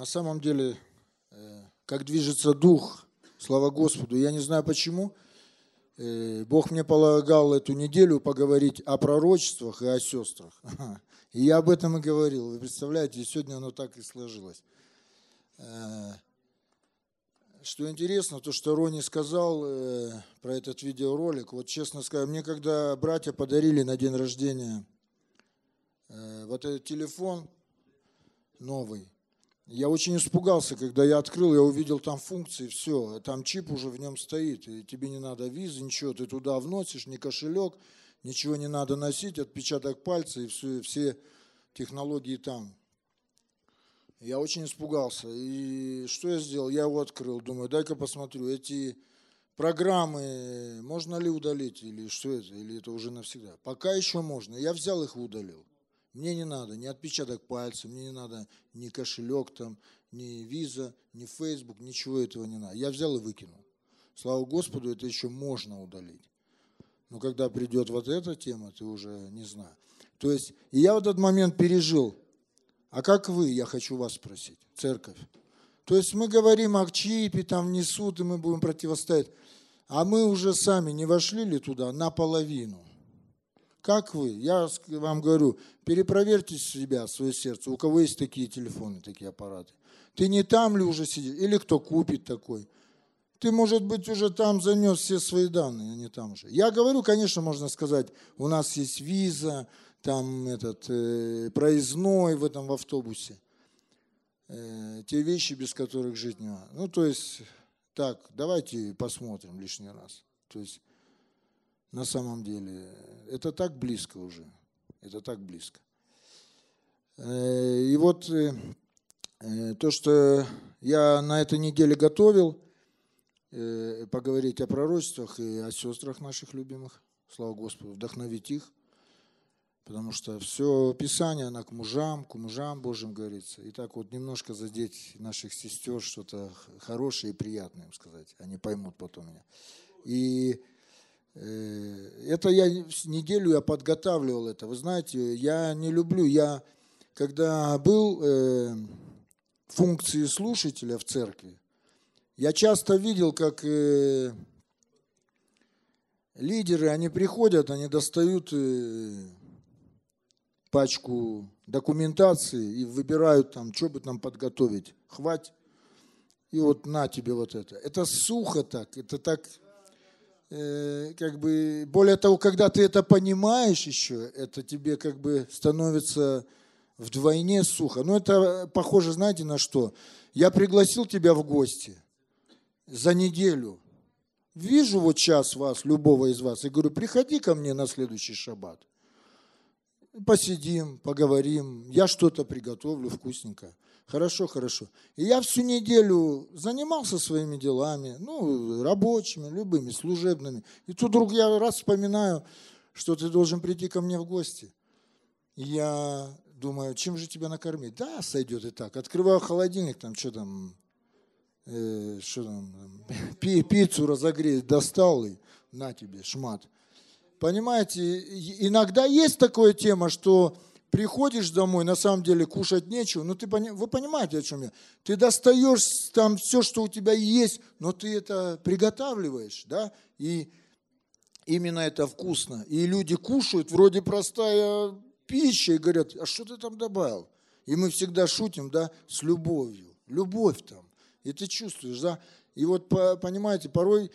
на самом деле, э, как движется дух, слава Господу, я не знаю почему, э, Бог мне полагал эту неделю поговорить о пророчествах и о сестрах. И я об этом и говорил. Вы представляете, сегодня оно так и сложилось. Э, что интересно, то, что Рони сказал про этот видеоролик, вот честно сказать, мне когда братья подарили на день рождения вот этот телефон новый, я очень испугался, когда я открыл, я увидел там функции, все, там чип уже в нем стоит, и тебе не надо визы, ничего, ты туда вносишь, ни кошелек, ничего не надо носить, отпечаток пальца, и все, все технологии там. Я очень испугался. И что я сделал? Я его открыл, думаю, дай-ка посмотрю, эти программы можно ли удалить, или что это, или это уже навсегда. Пока еще можно. Я взял их и удалил. Мне не надо ни отпечаток пальца, мне не надо ни кошелек там, ни виза, ни Facebook, ничего этого не надо. Я взял и выкинул. Слава Господу, это еще можно удалить. Но когда придет вот эта тема, ты уже не знаешь. То есть, и я в этот момент пережил. А как вы, я хочу вас спросить, церковь? То есть мы говорим о чипе, там несут, и мы будем противостоять. А мы уже сами не вошли ли туда наполовину? Как вы? Я вам говорю, перепроверьте себя, свое сердце. У кого есть такие телефоны, такие аппараты? Ты не там ли уже сидишь? Или кто купит такой? Ты, может быть, уже там занес все свои данные, а не там же. Я говорю, конечно, можно сказать, у нас есть виза, там этот э, проездной в этом в автобусе. Э, те вещи, без которых жить не надо. Ну, то есть, так, давайте посмотрим лишний раз. То есть, на самом деле. Это так близко уже. Это так близко. Э, и вот э, э, то, что я на этой неделе готовил, поговорить о пророчествах и о сестрах наших любимых, слава Господу, вдохновить их, потому что все Писание, оно к мужам, к мужам Божьим говорится. И так вот немножко задеть наших сестер, что-то хорошее и приятное им сказать. Они поймут потом меня. И это я неделю я подготавливал это. Вы знаете, я не люблю, я когда был э, функции слушателя в церкви, я часто видел, как э, лидеры, они приходят, они достают э, пачку документации и выбирают там, что бы там подготовить. Хватит. И вот на тебе вот это. Это сухо так, это так Э, как бы, более того, когда ты это понимаешь еще, это тебе как бы становится вдвойне сухо. Ну, это похоже, знаете, на что? Я пригласил тебя в гости за неделю. Вижу вот сейчас вас, любого из вас, и говорю, приходи ко мне на следующий шаббат. Посидим, поговорим, я что-то приготовлю вкусненькое. Хорошо, хорошо. И я всю неделю занимался своими делами, ну, рабочими, любыми, служебными. И тут вдруг я раз вспоминаю, что ты должен прийти ко мне в гости. И я думаю, чем же тебя накормить? Да, сойдет и так. Открываю холодильник, там что там, э, что там, пи пиццу разогреть достал и на тебе, шмат. Понимаете, иногда есть такая тема, что приходишь домой, на самом деле кушать нечего, но ты, вы понимаете, о чем я? Ты достаешь там все, что у тебя есть, но ты это приготавливаешь, да, и именно это вкусно. И люди кушают, вроде простая пища, и говорят, а что ты там добавил? И мы всегда шутим, да, с любовью. Любовь там. И ты чувствуешь, да. И вот, понимаете, порой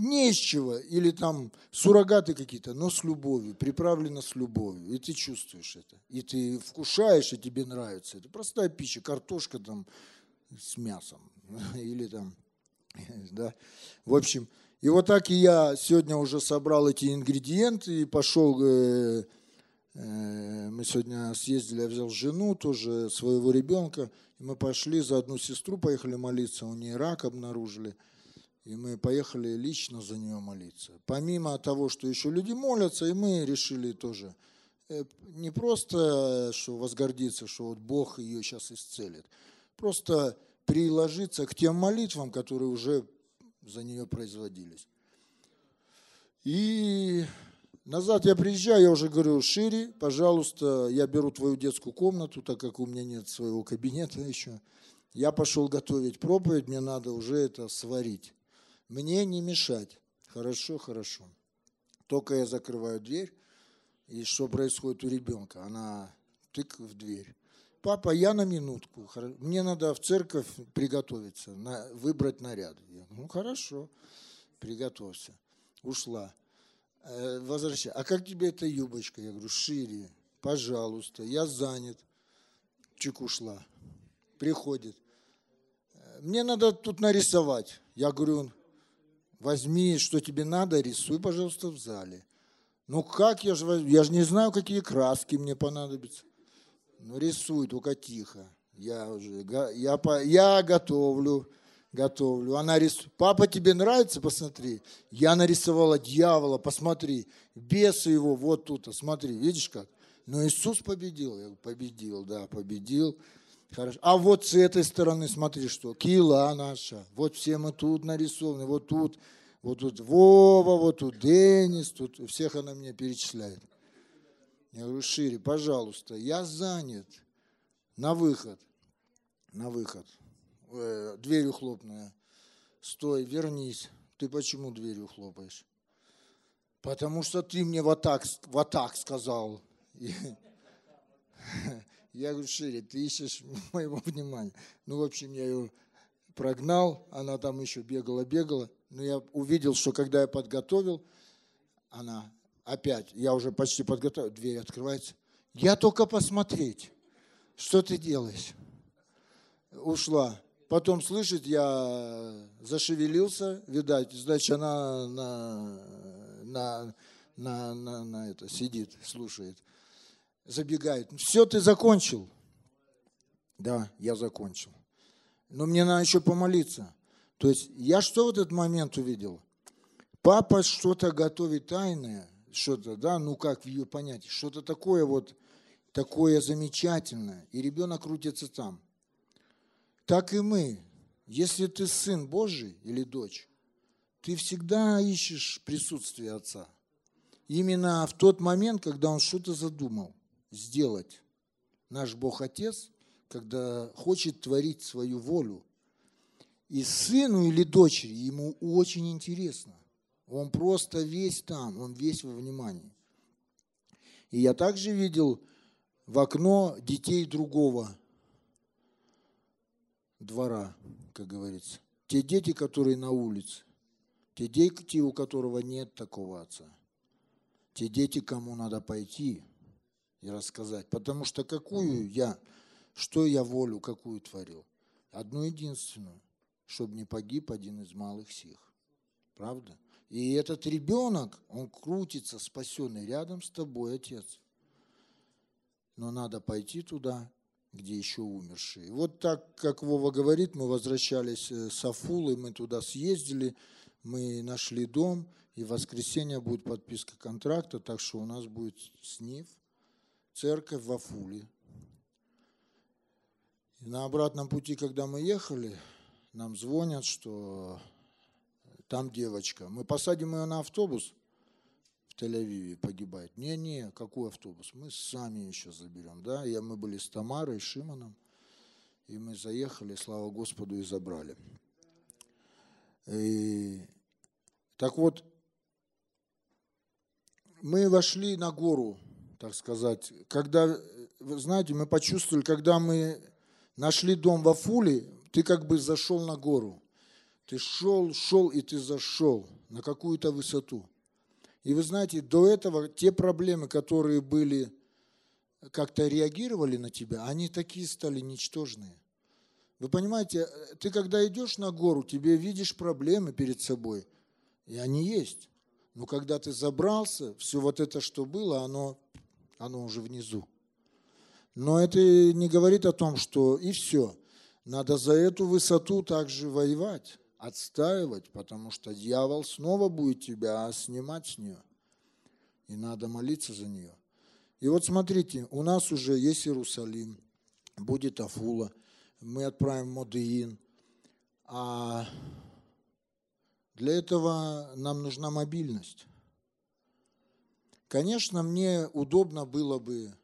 не из чего, или там суррогаты какие-то, но с любовью, приправлено с любовью. И ты чувствуешь это. И ты вкушаешь, и тебе нравится. Это простая пища, картошка там с мясом. Или там, да. В общем, и вот так и я сегодня уже собрал эти ингредиенты и пошел, э, э, мы сегодня съездили, я взял жену, тоже своего ребенка, и мы пошли за одну сестру, поехали молиться, у нее рак обнаружили – и мы поехали лично за нее молиться. Помимо того, что еще люди молятся, и мы решили тоже э, не просто что возгордиться, что вот Бог ее сейчас исцелит, просто приложиться к тем молитвам, которые уже за нее производились. И назад я приезжаю, я уже говорю, Шире, пожалуйста, я беру твою детскую комнату, так как у меня нет своего кабинета еще. Я пошел готовить проповедь, мне надо уже это сварить. Мне не мешать. Хорошо, хорошо. Только я закрываю дверь, и что происходит у ребенка? Она тык в дверь. Папа, я на минутку. Мне надо в церковь приготовиться, на, выбрать наряд. Я, ну, хорошо, приготовься. Ушла. Э, возвращай. А как тебе эта юбочка? Я говорю, шире, пожалуйста, я занят. Чик ушла. Приходит. «Э, мне надо тут нарисовать. Я говорю, возьми, что тебе надо, рисуй, пожалуйста, в зале. Ну как я же, я же не знаю, какие краски мне понадобятся. Ну рисуй, только тихо. Я уже, я, я готовлю, готовлю. Она рисует. Папа, тебе нравится? Посмотри. Я нарисовала дьявола, посмотри. Беса его вот тут, смотри, видишь как? Но Иисус победил. Я победил, да, победил. Хорошо. А вот с этой стороны, смотри, что кила наша. Вот все мы тут нарисованы, вот тут, вот тут Вова, вот тут Денис, тут всех она мне перечисляет. Я говорю, шире, пожалуйста, я занят. На выход. На выход. Э, дверью хлопная. Стой, вернись. Ты почему дверью хлопаешь? Потому что ты мне вот так, вот так сказал. Я говорю, Шире, ты ищешь моего внимания. Ну, в общем, я ее прогнал, она там еще бегала-бегала. Но я увидел, что когда я подготовил, она опять, я уже почти подготовил, дверь открывается. Я только посмотреть, что ты делаешь. Ушла. Потом, слышит, я зашевелился, видать, значит, она на, на, на, на, на это сидит, слушает забегает. Все, ты закончил. Да, я закончил. Но мне надо еще помолиться. То есть я что в этот момент увидел? Папа что-то готовит тайное, что-то, да, ну как в ее понятии, что-то такое вот, такое замечательное, и ребенок крутится там. Так и мы. Если ты сын Божий или дочь, ты всегда ищешь присутствие Отца. Именно в тот момент, когда Он что-то задумал сделать наш Бог Отец, когда хочет творить свою волю. И сыну или дочери ему очень интересно. Он просто весь там, он весь во внимании. И я также видел в окно детей другого двора, как говорится. Те дети, которые на улице. Те дети, у которого нет такого отца. Те дети, кому надо пойти – и рассказать. Потому что какую я, что я волю какую творил? Одну единственную, чтобы не погиб один из малых сих. Правда? И этот ребенок, он крутится спасенный рядом с тобой, отец. Но надо пойти туда, где еще умершие. Вот так, как Вова говорит, мы возвращались э, с Афулы, мы туда съездили, мы нашли дом, и в воскресенье будет подписка контракта, так что у нас будет СНИФ, церковь в Афуле. И на обратном пути, когда мы ехали, нам звонят, что там девочка. Мы посадим ее на автобус в Тель-Авиве, погибает. Не-не, какой автобус? Мы сами еще заберем. Да? Я, мы были с Тамарой, Шимоном. И мы заехали, слава Господу, и забрали. И, так вот, мы вошли на гору так сказать. Когда, вы знаете, мы почувствовали, когда мы нашли дом в Афуле, ты как бы зашел на гору. Ты шел, шел, и ты зашел на какую-то высоту. И вы знаете, до этого те проблемы, которые были, как-то реагировали на тебя, они такие стали ничтожные. Вы понимаете, ты когда идешь на гору, тебе видишь проблемы перед собой, и они есть. Но когда ты забрался, все вот это, что было, оно оно уже внизу. Но это не говорит о том, что и все. Надо за эту высоту также воевать, отстаивать, потому что дьявол снова будет тебя снимать с нее. И надо молиться за нее. И вот смотрите, у нас уже есть Иерусалим, будет Афула, мы отправим Модеин. А для этого нам нужна мобильность. Конечно, мне удобно было бы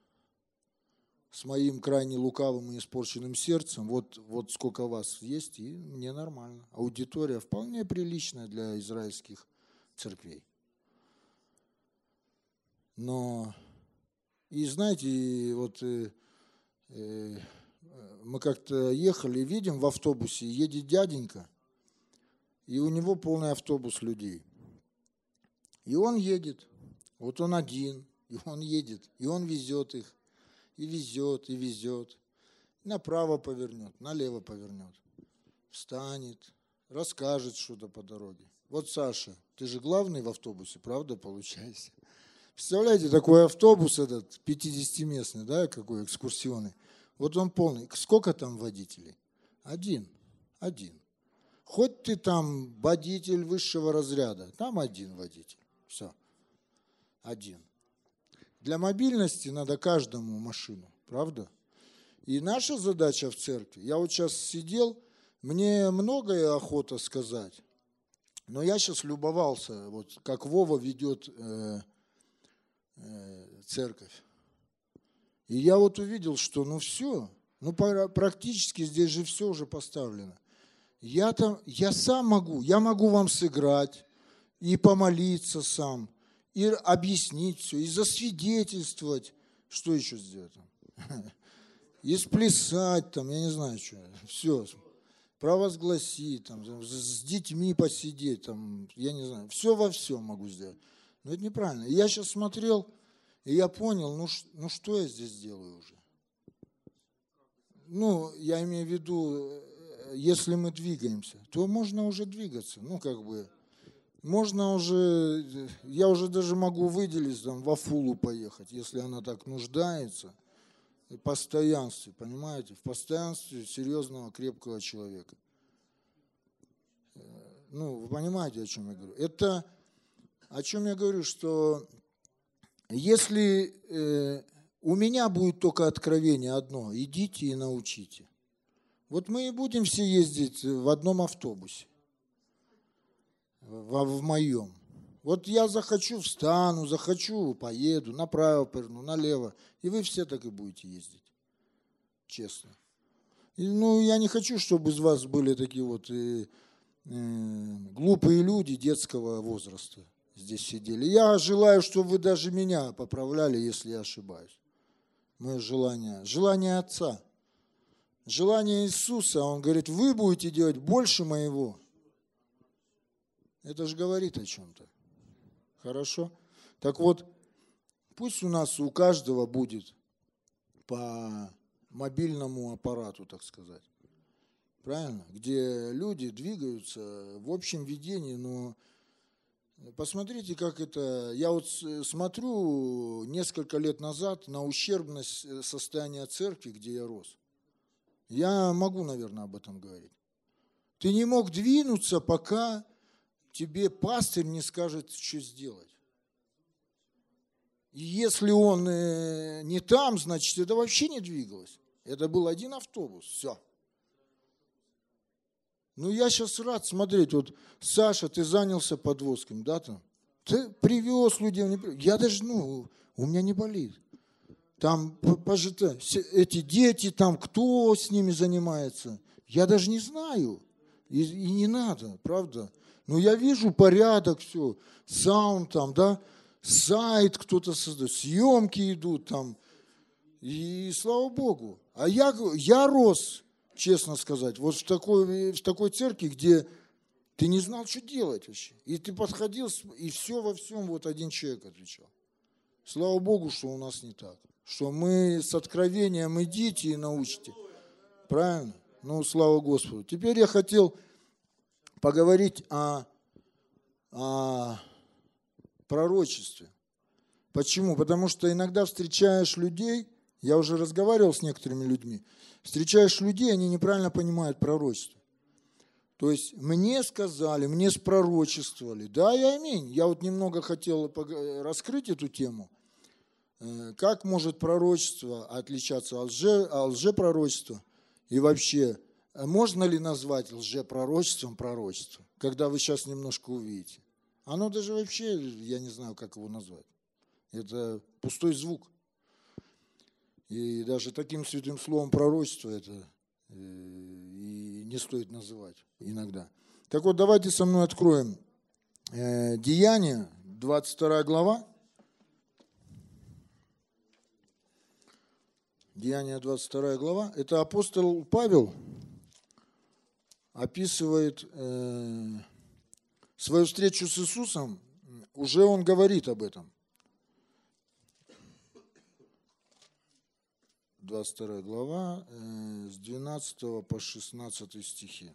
с моим крайне лукавым и испорченным сердцем, вот, вот сколько вас есть, и мне нормально. Аудитория вполне приличная для израильских церквей. Но, и знаете, вот э, э, мы как-то ехали, видим в автобусе, едет дяденька, и у него полный автобус людей. И он едет, вот он один, и он едет, и он везет их и везет, и везет. Направо повернет, налево повернет. Встанет, расскажет что-то по дороге. Вот Саша, ты же главный в автобусе, правда, получается? Представляете, такой автобус этот, 50-местный, да, какой экскурсионный. Вот он полный. Сколько там водителей? Один. Один. Хоть ты там водитель высшего разряда, там один водитель. Все. Один. Для мобильности надо каждому машину, правда? И наша задача в церкви, я вот сейчас сидел, мне многое охота сказать, но я сейчас любовался, вот как Вова ведет э, э, церковь. И я вот увидел, что ну все, ну практически здесь же все уже поставлено. Я, там, я сам могу, я могу вам сыграть и помолиться сам – и объяснить все, и засвидетельствовать. Что еще сделать? И сплясать там, я не знаю, что. Все. Провозгласить, там, с детьми посидеть, там, я не знаю. Все во всем могу сделать. Но это неправильно. И я сейчас смотрел, и я понял, ну, ну что я здесь делаю уже? Ну, я имею в виду, э, если мы двигаемся, то можно уже двигаться. Ну, как бы, можно уже, я уже даже могу выделить, там, в Афулу поехать, если она так нуждается. В постоянстве, понимаете? В постоянстве серьезного, крепкого человека. Э, ну, вы понимаете, о чем я говорю? Это о чем я говорю, что если э, у меня будет только откровение одно, идите и научите. Вот мы и будем все ездить в одном автобусе в, в моем. Вот я захочу, встану, захочу, поеду, направо поверну, налево. И вы все так и будете ездить. Честно. И, ну, я не хочу, чтобы из вас были такие вот э, э, глупые люди детского возраста здесь сидели. Я желаю, чтобы вы даже меня поправляли, если я ошибаюсь. Мое желание. Желание Отца. Желание Иисуса. Он говорит, вы будете делать больше моего. Это же говорит о чем-то. Хорошо? Так вот, пусть у нас у каждого будет по мобильному аппарату, так сказать. Правильно? Где люди двигаются в общем видении, но посмотрите, как это... Я вот смотрю несколько лет назад на ущербность э, состояния церкви, где я рос. Я могу, наверное, об этом говорить. Ты не мог двинуться, пока тебе пастырь не скажет, что сделать. И если он э, не там, значит, это вообще не двигалось. Это был один автобус, все. Ну, я сейчас рад смотреть. Вот, Саша, ты занялся подвозками, да, там? Ты привез людей. Я даже, ну, у меня не болит. Там, пожитай, эти дети, там, кто с ними занимается. Я даже не знаю. И, и не надо, правда? Ну, я вижу порядок, все, саунд там, да, сайт кто-то создает, съемки идут там, и слава Богу. А я, я рос, честно сказать, вот в такой, в такой церкви, где ты не знал, что делать вообще. И ты подходил, и все во всем вот один человек отвечал. Слава Богу, что у нас не так. Что мы с откровением идите и научите. Правильно? Ну, слава Господу. Теперь я хотел поговорить о, о пророчестве. Почему? Потому что иногда встречаешь людей, я уже разговаривал с некоторыми людьми, встречаешь людей, они неправильно понимают пророчество. То есть мне сказали, мне спророчествовали. Да, я аминь. Я вот немного хотел раскрыть эту тему. Э, как может пророчество отличаться от лже, лжепророчества? И вообще, можно ли назвать лжепророчеством пророчество, когда вы сейчас немножко увидите? Оно даже вообще, я не знаю, как его назвать. Это пустой звук. И даже таким святым словом пророчество это э, и не стоит называть иногда. Так вот, давайте со мной откроем э, Деяния, 22 глава. Деяния 22 глава. Это апостол Павел описывает э, свою встречу с Иисусом. Уже он говорит об этом. 22 глава, э, с 12 по 16 стихи.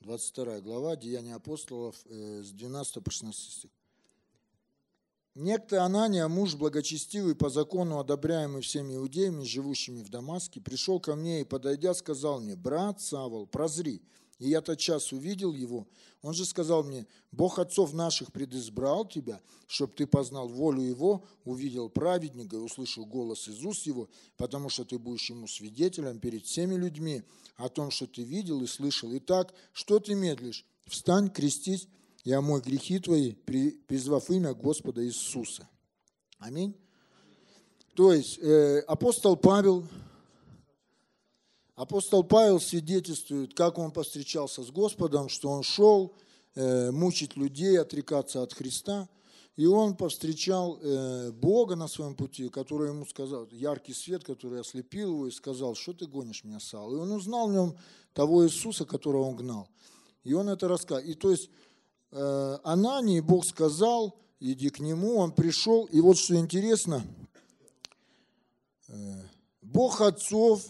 Двадцать вторая глава, Деяния апостолов, э, с 12 по 16 стих. Некто Анания, муж благочестивый, по закону одобряемый всеми иудеями, живущими в Дамаске, пришел ко мне и, подойдя, сказал мне, брат Савол, прозри. И я тот час увидел его. Он же сказал мне, Бог отцов наших предизбрал тебя, чтобы ты познал волю его, увидел праведника и услышал голос из уст его, потому что ты будешь ему свидетелем перед всеми людьми о том, что ты видел и слышал. Итак, что ты медлишь? Встань, крестись и омой грехи твои, призвав имя Господа Иисуса. Аминь. То есть э, апостол Павел, апостол Павел свидетельствует, как он повстречался с Господом, что он шел э, мучить людей, отрекаться от Христа, и он повстречал э, Бога на своем пути, который ему сказал, яркий свет, который ослепил его и сказал, что ты гонишь меня, Сал? И он узнал в нем того Иисуса, которого он гнал. И он это рассказал. И то есть Анании Бог сказал, иди к нему, он пришел. И вот что интересно, э, Бог отцов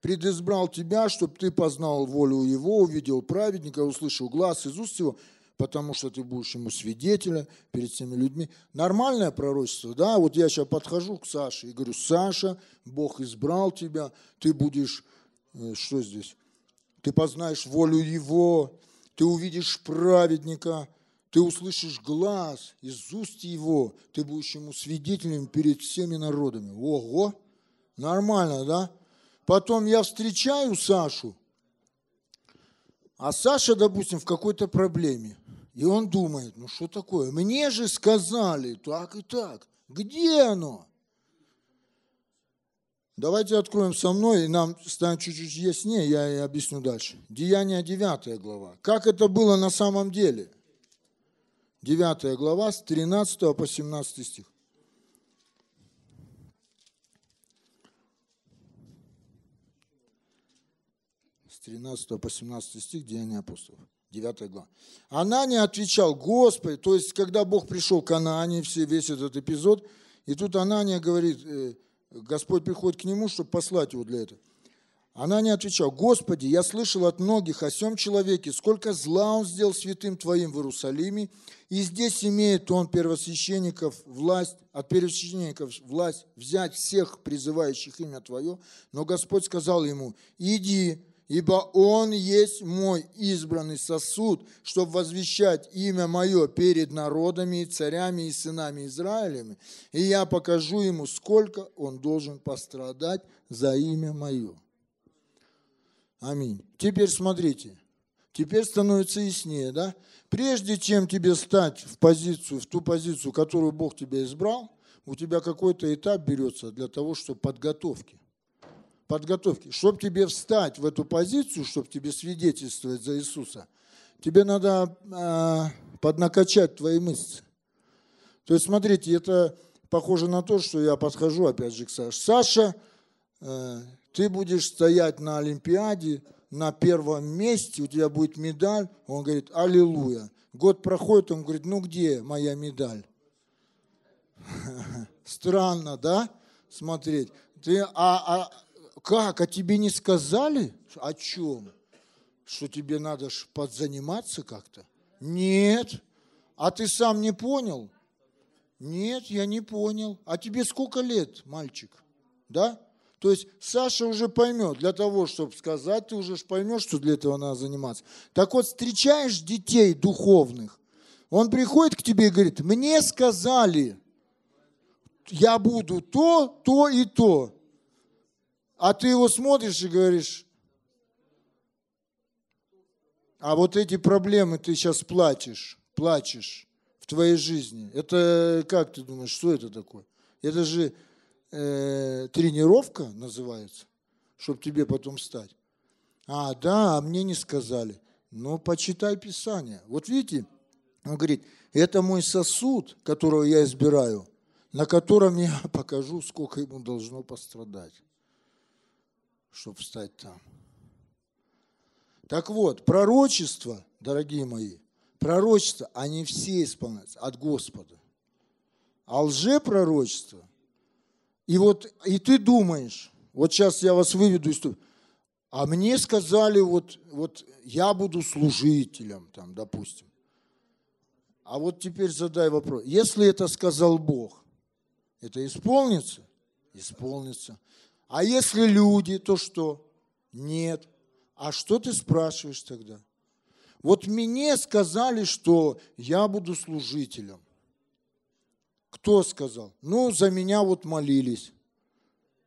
предизбрал тебя, чтобы ты познал волю его, увидел праведника, услышал глаз из уст его, потому что ты будешь ему свидетеля перед всеми людьми. Нормальное пророчество, да? Вот я сейчас подхожу к Саше и говорю, Саша, Бог избрал тебя, ты будешь, э, что здесь? Ты познаешь волю его, ты увидишь праведника, ты услышишь глаз из уст его, ты будешь ему свидетелем перед всеми народами. Ого, нормально, да? Потом я встречаю Сашу, а Саша, допустим, в какой-то проблеме. И он думает, ну что такое? Мне же сказали так и так. Где оно? Давайте откроем со мной, и нам станет чуть-чуть яснее, я и объясню дальше. Деяние 9 глава. Как это было на самом деле? 9 глава с 13 по 17 стих. С 13 по 17 стих Деяния апостолов. 9 глава. Анания отвечал, Господи, то есть, когда Бог пришел к Анании, все, весь этот эпизод, и тут Анания говорит, э, Господь приходит к нему, чтобы послать его для этого. Она не отвечала, Господи, я слышал от многих о сем человеке, сколько зла он сделал святым Твоим в Иерусалиме, и здесь имеет он первосвященников власть, от первосвященников власть взять всех призывающих имя Твое. Но Господь сказал ему, иди, ибо Он есть мой избранный сосуд, чтобы возвещать имя Мое перед народами царями и сынами Израилями, и я покажу ему, сколько он должен пострадать за имя Мое. Аминь. Теперь смотрите, теперь становится яснее, да? Прежде чем тебе стать в позицию, в ту позицию, которую Бог тебя избрал, у тебя какой-то этап берется для того, чтобы подготовки подготовки. Чтобы тебе встать в эту позицию, чтобы тебе свидетельствовать за Иисуса, тебе надо э, поднакачать твои мышцы. То есть, смотрите, это похоже на то, что я подхожу опять же к Саше. Саша, э, ты будешь стоять на Олимпиаде на первом месте, у тебя будет медаль. Он говорит, аллилуйя. Год проходит, он говорит, ну где моя медаль? Странно, да? Смотреть. Ты, а, а, как? А тебе не сказали? О чем? Что тебе надо подзаниматься как-то? Нет. А ты сам не понял? Нет, я не понял. А тебе сколько лет, мальчик? Да? То есть Саша уже поймет, для того, чтобы сказать, ты уже поймешь, что для этого надо заниматься. Так вот, встречаешь детей духовных, он приходит к тебе и говорит, мне сказали, я буду то, то и то. А ты его смотришь и говоришь, а вот эти проблемы ты сейчас плачешь, плачешь. в твоей жизни. Это как ты думаешь, что это такое? Это же э, тренировка называется, чтобы тебе потом стать. А, да, а мне не сказали. Ну, почитай Писание. Вот видите, он говорит, это мой сосуд, которого я избираю, на котором я покажу, сколько ему должно пострадать, чтобы встать там. Так вот, пророчество, дорогие мои, пророчества, они все исполняются от Господа. А лжепророчество, и вот, и ты думаешь, вот сейчас я вас выведу из а мне сказали, вот, вот я буду служителем, там, допустим. А вот теперь задай вопрос. Если это сказал Бог, это исполнится? Исполнится. А если люди, то что? Нет. А что ты спрашиваешь тогда? Вот мне сказали, что я буду служителем. Кто сказал? Ну, за меня вот молились.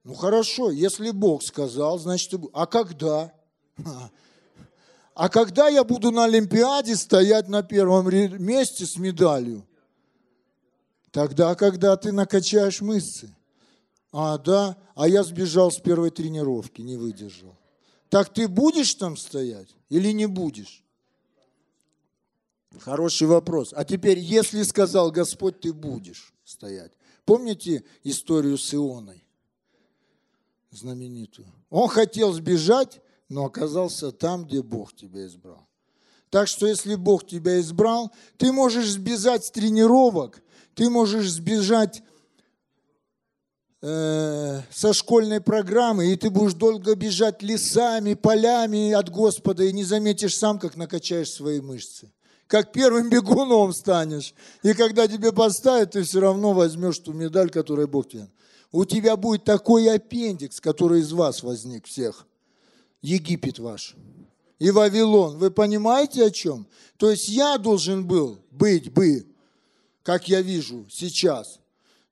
Ну хорошо, если Бог сказал, значит, а когда? А когда я буду на Олимпиаде стоять на первом месте с медалью? Тогда, когда ты накачаешь мышцы. А, да, а я сбежал с первой тренировки, не выдержал. Так ты будешь там стоять или не будешь? Хороший вопрос. А теперь, если сказал Господь, ты будешь стоять. Помните историю с Ионой? Знаменитую. Он хотел сбежать, но оказался там, где Бог тебя избрал. Так что если Бог тебя избрал, ты можешь сбежать с тренировок, ты можешь сбежать э, со школьной программы, и ты будешь долго бежать лесами, полями от Господа, и не заметишь сам, как накачаешь свои мышцы. Как первым бегуном станешь. И когда тебе поставят, ты все равно возьмешь ту медаль, которую Бог тебе. У тебя будет такой аппендикс, который из вас возник всех. Египет ваш и Вавилон. Вы понимаете о чем? То есть я должен был быть бы, как я вижу сейчас.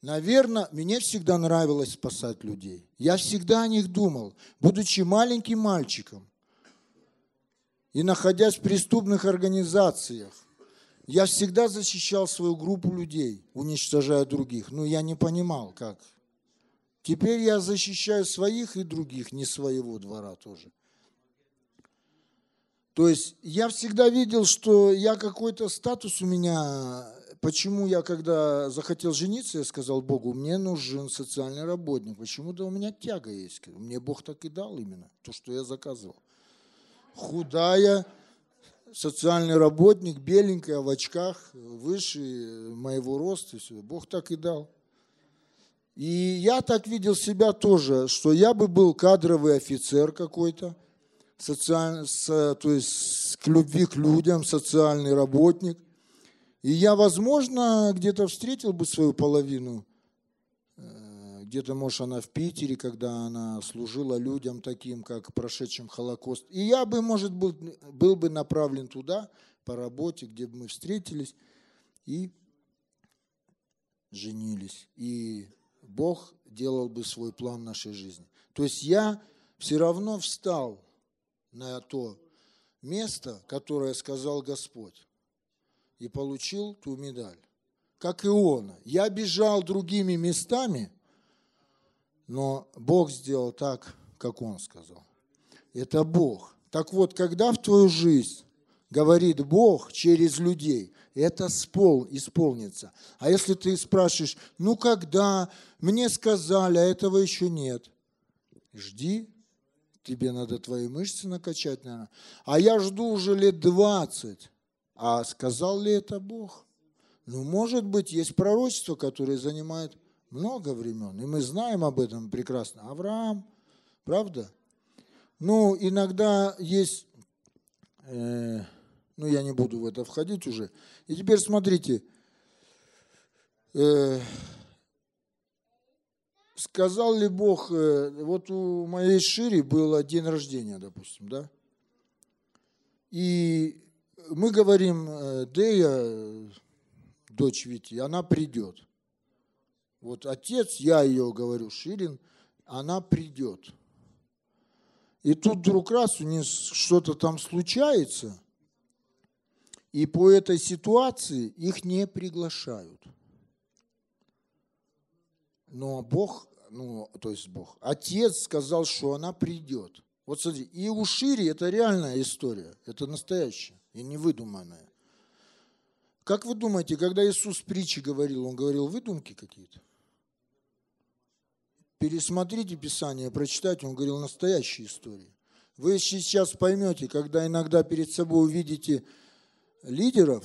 Наверное, мне всегда нравилось спасать людей. Я всегда о них думал, будучи маленьким мальчиком и находясь в преступных организациях. Я всегда защищал свою группу людей, уничтожая других. Но я не понимал, как. Теперь я защищаю своих и других, не своего двора тоже. То есть я всегда видел, что я какой-то статус у меня. Почему я, когда захотел жениться, я сказал Богу, мне нужен социальный работник. Почему-то у меня тяга есть. Мне Бог так и дал именно то, что я заказывал. Худая, социальный работник, беленькая, в очках, выше моего роста. Все. Бог так и дал. И я так видел себя тоже, что я бы был кадровый офицер какой-то – социаль, то есть к любви к людям, социальный работник. И я, возможно, где-то встретил бы свою половину, где-то, может, она в Питере, когда она служила людям таким, как прошедшим Холокост. И я бы, может, был, был бы направлен туда по работе, где бы мы встретились и женились. И Бог делал бы свой план нашей жизни. То есть я все равно встал на то место, которое сказал Господь, и получил ту медаль. Как Иона. Я бежал другими местами, но Бог сделал так, как Он сказал. Это Бог. Так вот, когда в твою жизнь говорит Бог через людей, это спол, исполнится. А если ты спрашиваешь, ну когда, мне сказали, а этого еще нет, жди тебе надо твои мышцы накачать, наверное. А я жду уже лет 20. А сказал ли это Бог? Ну, может быть, есть пророчество, которое занимает много времен. И мы знаем об этом прекрасно. Авраам, правда? Ну, иногда есть, э, ну, я не буду в это входить уже. И теперь смотрите, э, сказал ли Бог, э, вот у моей Шири был день рождения, допустим, да? И мы говорим, э, Дея, дочь Вити, она придет. Вот отец, я ее говорю, Ширин, она придет. И тут вдруг раз у нее что-то там случается, И по этой ситуации их не приглашают. Но Бог, ну, то есть Бог, Отец сказал, что она придет. Вот смотри, и у Шири это реальная история, это настоящая и не выдуманная. Как вы думаете, когда Иисус притчи говорил, Он говорил выдумки какие-то? Пересмотрите Писание, прочитайте, Он говорил настоящие истории. Вы сейчас поймете, когда иногда перед собой увидите лидеров,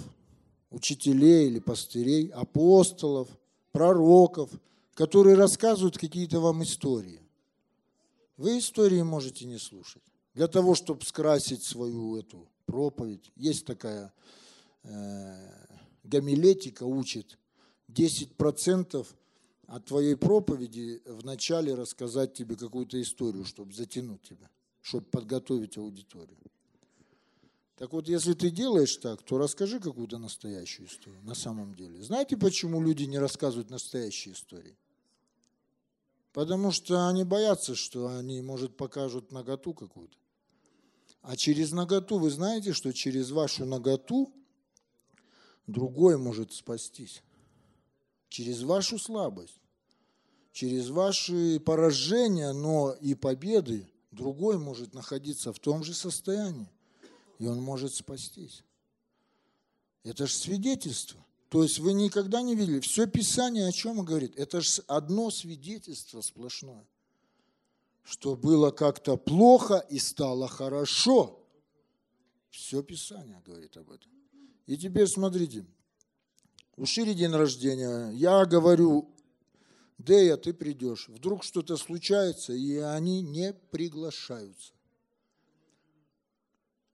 учителей или пастырей, апостолов, пророков, которые рассказывают какие-то вам истории. Вы истории можете не слушать. Для того, чтобы скрасить свою эту проповедь, есть такая э, гомилетика учит 10% от твоей проповеди вначале рассказать тебе какую-то историю, чтобы затянуть тебя, чтобы подготовить аудиторию. Так вот, если ты делаешь так, то расскажи какую-то настоящую историю на самом деле. Знаете, почему люди не рассказывают настоящие истории? Потому что они боятся, что они, может, покажут наготу какую-то. А через наготу, вы знаете, что через вашу наготу другой может спастись. Через вашу слабость, через ваши поражения, но и победы, другой может находиться в том же состоянии, и он может спастись. Это же свидетельство. То есть вы никогда не видели. Все Писание о чем говорит? Это же одно свидетельство сплошное. Что было как-то плохо и стало хорошо. Все Писание говорит об этом. И теперь смотрите. У Шири день рождения. Я говорю, Дея, ты придешь. Вдруг что-то случается, и они не приглашаются.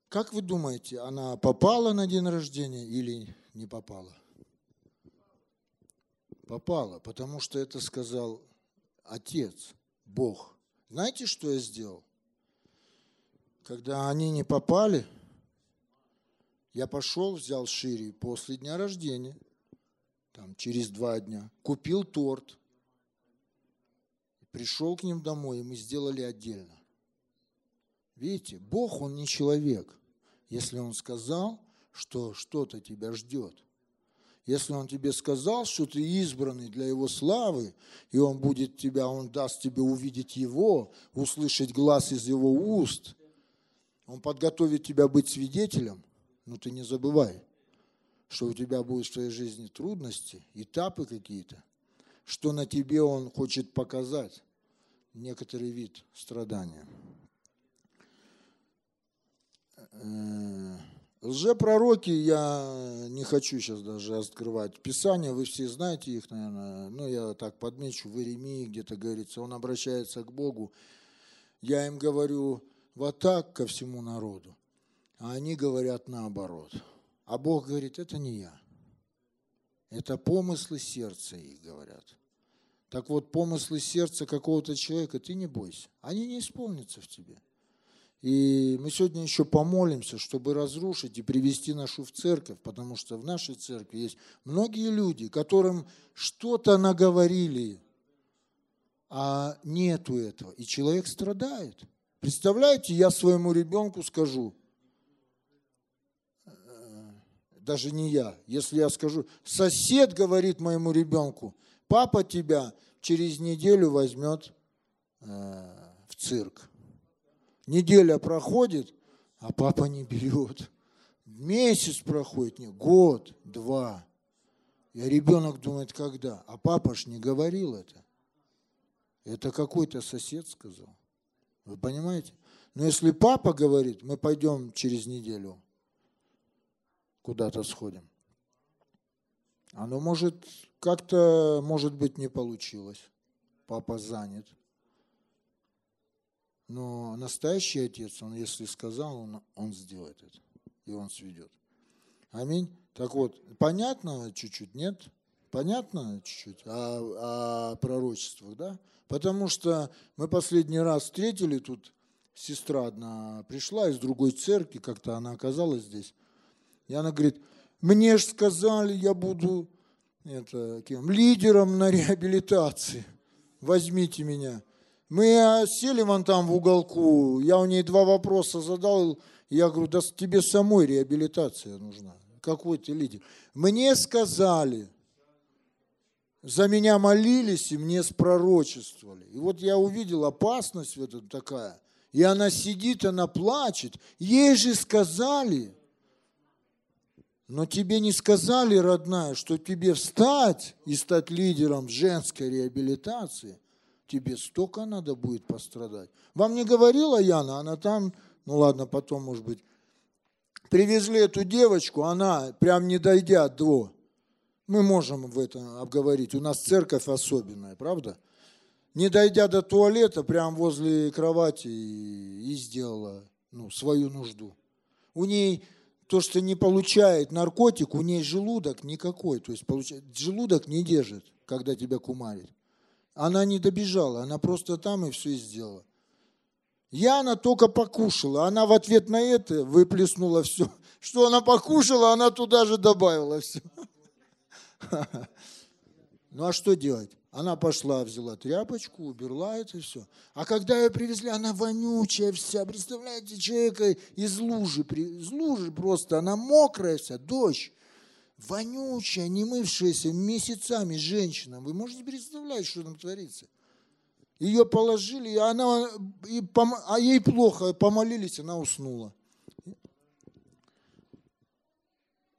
Как вы думаете, она попала на день рождения или не попала? Попала, потому что это сказал Отец, Бог. Знаете, что я сделал? Когда они не попали, я пошел, взял Шири после дня рождения, там, через два дня, купил торт, пришел к ним домой, и мы сделали отдельно. Видите, Бог, Он не человек. Если Он сказал, что что-то тебя ждет, если Он тебе сказал, что ты избранный для Его славы, и Он будет тебя, Он даст тебе увидеть Его, услышать глаз из Его уст, Он подготовит тебя быть свидетелем, но ты не забывай, что у тебя будут в твоей жизни трудности, этапы какие-то, что на тебе Он хочет показать некоторый вид страдания. Э, Лжепророки, я не хочу сейчас даже открывать. Писание, вы все знаете их, наверное, ну я так подмечу, в Иеремии где-то говорится, он обращается к Богу, я им говорю вот так ко всему народу, а они говорят наоборот. А Бог говорит, это не я, это помыслы сердца их говорят. Так вот, помыслы сердца какого-то человека, ты не бойся, они не исполнятся в тебе – и мы сегодня еще помолимся, чтобы разрушить и привести нашу в церковь, потому что в нашей церкви есть многие люди, которым что-то наговорили, а нету этого. И человек страдает. Представляете, я своему ребенку скажу, э, даже не я, если я скажу, сосед говорит моему ребенку, папа тебя через неделю возьмет э, в цирк. Неделя проходит, а папа не берет. Месяц проходит, не, год, два. И ребенок думает, когда? А папа ж не говорил это. Это какой-то сосед сказал. Вы понимаете? Но если папа говорит, мы пойдем через неделю, куда-то сходим. Оно может как-то, может быть, не получилось. Папа занят. Но настоящий отец, он если сказал, он, он сделает это. И он сведет. Аминь. Так вот, понятно чуть-чуть, нет? Понятно чуть-чуть о, о пророчествах, да? Потому что мы последний раз встретили тут, сестра одна пришла из другой церкви, как-то она оказалась здесь. И она говорит, мне же сказали, я буду это, кем, лидером на реабилитации. Возьмите меня. Мы сели вон там в уголку, я у ней два вопроса задал, я говорю, да тебе самой реабилитация нужна. какой ты лидер. Мне сказали, за меня молились и мне спророчествовали. И вот я увидел опасность в этом такая. И она сидит, она плачет. Ей же сказали, но тебе не сказали, родная, что тебе встать и стать лидером женской реабилитации, тебе столько надо будет пострадать. Вам не говорила Яна, она там, ну ладно, потом, может быть, привезли эту девочку, она, прям не дойдя до мы можем в этом обговорить. У нас церковь особенная, правда? Не дойдя до туалета, прямо возле кровати и сделала ну, свою нужду. У ней то, что не получает наркотик, у ней желудок никакой. То есть получает, желудок не держит, когда тебя кумарит. Она не добежала, она просто там и все сделала. Я она только покушала. Она в ответ на это выплеснула все. Что она покушала, она туда же добавила все. Ну а что делать? Она пошла, взяла тряпочку, уберла это все. А когда ее привезли, она вонючая вся. Представляете, человека из лужи, из лужи просто, она мокрая вся, дождь. Вонючая, не мывшаяся месяцами женщина. Вы можете представлять, что там творится? Ее положили, и она, и, а ей плохо, помолились, она уснула.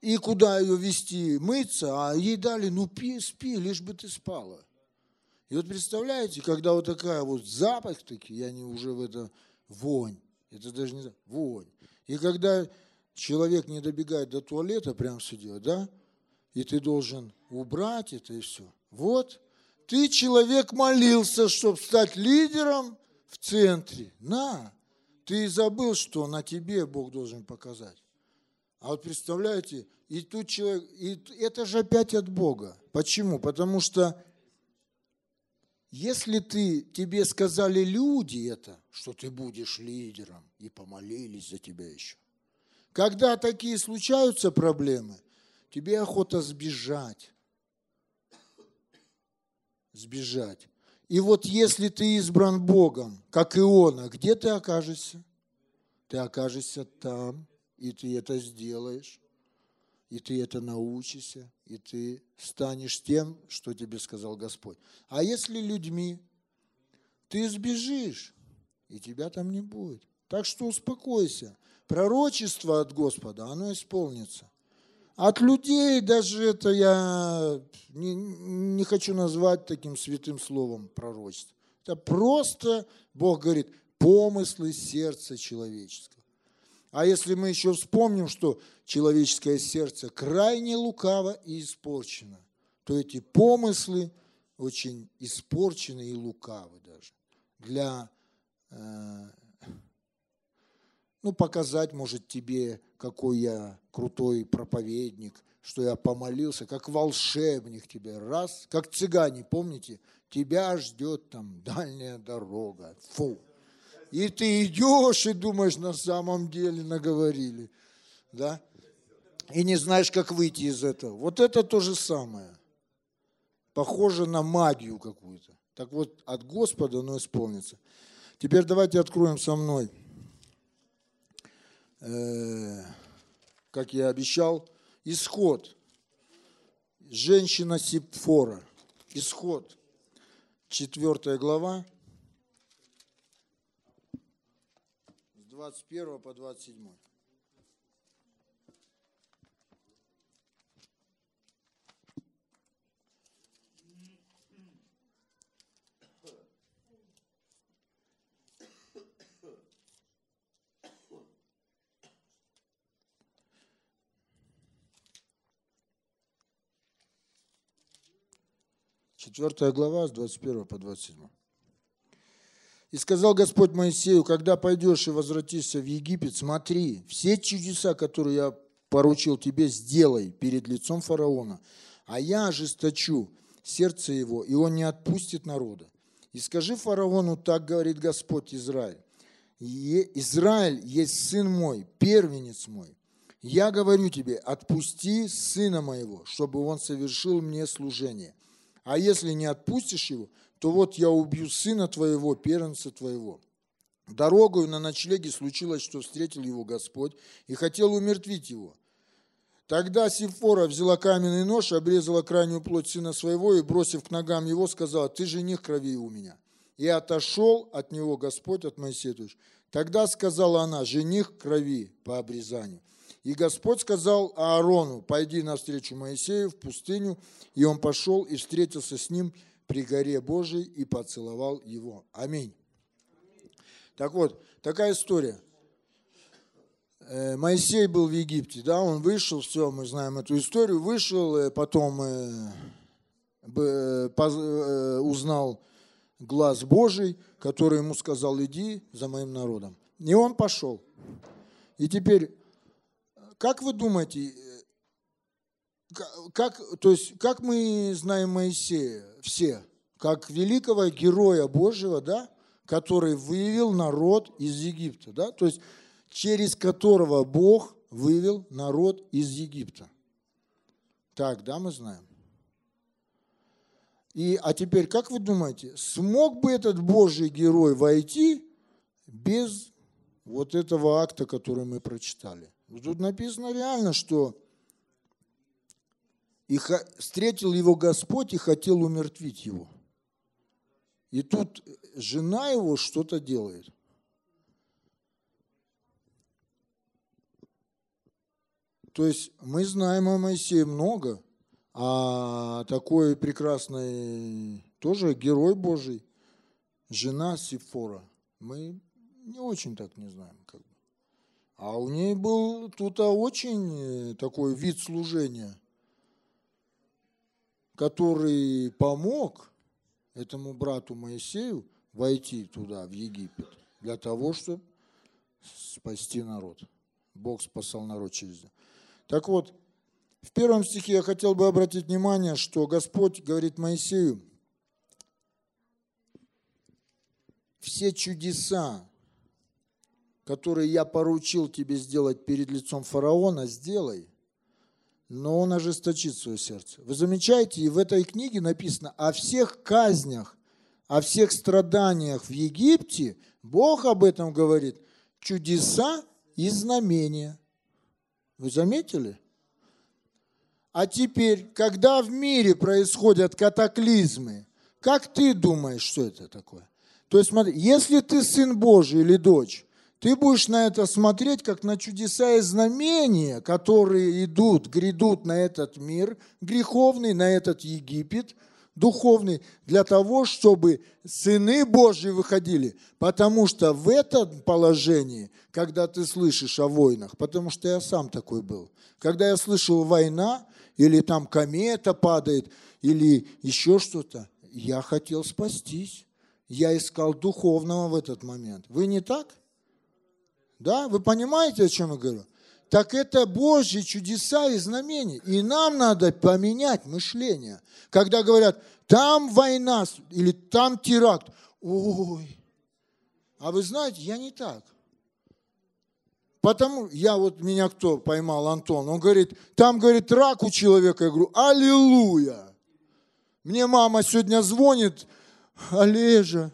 и куда ее вести, мыться, а ей дали, ну пи, спи, лишь бы ты спала. И вот представляете, когда вот такая вот запах таки, я не уже в это вонь, это даже не вонь. И когда человек не добегает до туалета, прям все делает, да, и ты должен убрать это и все. Вот, ты человек молился, чтобы стать лидером в центре. На, ты забыл, что на тебе Бог должен показать. А вот представляете, и тут человек, и это же опять от Бога. Почему? Потому что если ты, тебе сказали люди это, что ты будешь лидером, и помолились за тебя еще. Когда такие случаются проблемы, тебе охота сбежать. Сбежать. И вот если ты избран Богом, как Иона, где ты окажешься? Ты окажешься там, и ты это сделаешь, и ты это научишься, и ты станешь тем, что тебе сказал Господь. А если людьми, ты сбежишь, и тебя там не будет. Так что успокойся. Пророчество от Господа, оно исполнится. От людей даже это я не, не хочу назвать таким святым словом пророчество. Это просто, Бог говорит, помыслы сердца человеческого. А если мы еще вспомним, что человеческое сердце крайне лукаво и испорчено, то эти помыслы очень испорчены и лукавы даже. Для, э, ну, показать, может, тебе, какой я крутой проповедник, что я помолился, как волшебник тебе, раз, как цыгане, помните, тебя ждет там дальняя дорога, фу, и ты идешь и думаешь, на самом деле наговорили. Да? И не знаешь, как выйти из этого. Вот это то же самое. Похоже на магию какую-то. Так вот, от Господа оно исполнится. Теперь давайте откроем со мной, э, как я обещал, исход. Женщина Сипфора. Исход. Четвертая глава. 21 по 27. Четвертая глава с 21 по 27. И сказал Господь Моисею, когда пойдешь и возвратишься в Египет, смотри, все чудеса, которые я поручил тебе, сделай перед лицом фараона, а я ожесточу сердце его, и он не отпустит народа. И скажи фараону, так говорит Господь Израиль, Израиль есть сын мой, первенец мой. Я говорю тебе, отпусти сына моего, чтобы он совершил мне служение. А если не отпустишь его, то вот я убью сына твоего, первенца твоего». Дорогою на ночлеге случилось, что встретил его Господь и хотел умертвить его. Тогда Сифора взяла каменный нож, обрезала крайнюю плоть сына своего и, бросив к ногам его, сказала, ты жених крови у меня. И отошел от него Господь от Моисея. Тогда сказала она, жених крови по обрезанию. И Господь сказал Аарону, пойди навстречу Моисею в пустыню. И он пошел и встретился с ним при горе Божией и поцеловал его. Аминь. Так вот, такая история. Э, Моисей был в Египте, да, он вышел, все, мы знаем эту историю, вышел, э, потом э, узнал глаз Божий, который ему сказал, иди за моим народом. И он пошел. И теперь, как вы думаете, как, то есть, как мы знаем Моисея, все, как великого героя Божьего, да, который вывел народ из Египта, да, то есть, через которого Бог вывел народ из Египта. Так, да, мы знаем. И, а теперь, как вы думаете, смог бы этот Божий герой войти без вот этого акта, который мы прочитали? Тут написано реально, что и встретил его Господь и хотел умертвить его. И тут жена его что-то делает. То есть мы знаем о Моисее много, а такой прекрасный тоже герой Божий, жена Сифора, мы не очень так не знаем. Как бы. А у ней был тут очень такой вид служения – который помог этому брату Моисею войти туда, в Египет, для того, чтобы спасти народ. Бог спасал народ через это. Так вот, в первом стихе я хотел бы обратить внимание, что Господь говорит Моисею, все чудеса, которые я поручил тебе сделать перед лицом фараона, сделай но он ожесточит свое сердце. Вы замечаете, и в этой книге написано о всех казнях, о всех страданиях в Египте, Бог об этом говорит, чудеса и знамения. Вы заметили? А теперь, когда в мире происходят катаклизмы, как ты думаешь, что это такое? То есть смотри, если ты сын Божий или дочь, ты будешь на это смотреть, как на чудеса и знамения, которые идут, грядут на этот мир греховный, на этот Египет духовный, для того, чтобы сыны Божьи выходили. Потому что в этом положении, когда ты слышишь о войнах, потому что я сам такой был, когда я слышал война, или там комета падает, или еще что-то, я хотел спастись. Я искал духовного в этот момент. Вы не так? Да, вы понимаете, о чем я говорю? Так это Божьи чудеса и знамения. И нам надо поменять мышление. Когда говорят, там война или там теракт. Ой, а вы знаете, я не так. Потому, я вот, меня кто поймал, Антон, он говорит, там, говорит, рак у человека. Я говорю, аллилуйя. Мне мама сегодня звонит, Олежа,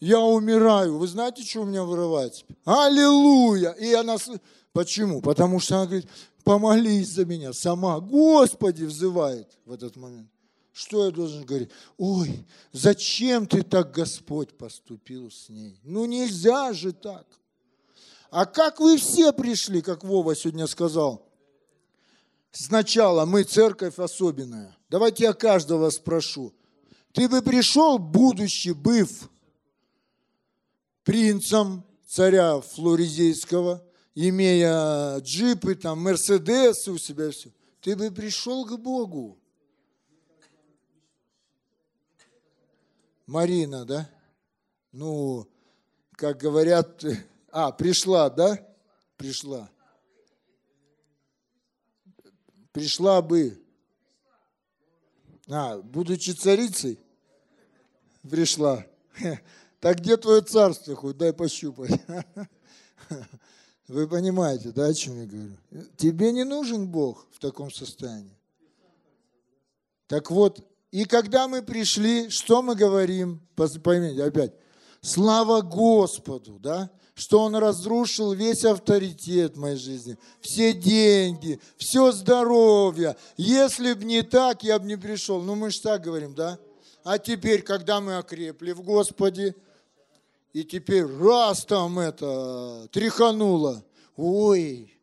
я умираю. Вы знаете, что у меня вырывается? Аллилуйя! И она... Почему? Потому что она говорит, помолись за меня сама. Господи, взывает в этот момент. Что я должен говорить? Ой, зачем ты так, Господь, поступил с ней? Ну нельзя же так. А как вы все пришли, как Вова сегодня сказал? Сначала мы церковь особенная. Давайте я каждого спрошу. Ты бы пришел, будучи быв принцем царя Флоризейского, имея джипы, там, мерседесы у себя все, ты бы пришел к Богу. Марина, да? Ну, как говорят, а, пришла, да? Пришла. Пришла бы. А, будучи царицей, пришла. Так где твое царство хоть? Дай пощупать. Вы понимаете, да, о чем я говорю? Тебе не нужен Бог в таком состоянии. Так вот, и когда мы пришли, что мы говорим? Поймите, опять. Слава Господу, да? что он разрушил весь авторитет в моей жизни, все деньги, все здоровье. Если бы не так, я бы не пришел. Ну, мы же так говорим, да? А теперь, когда мы окрепли в Господе, и теперь раз там это тряхануло, ой,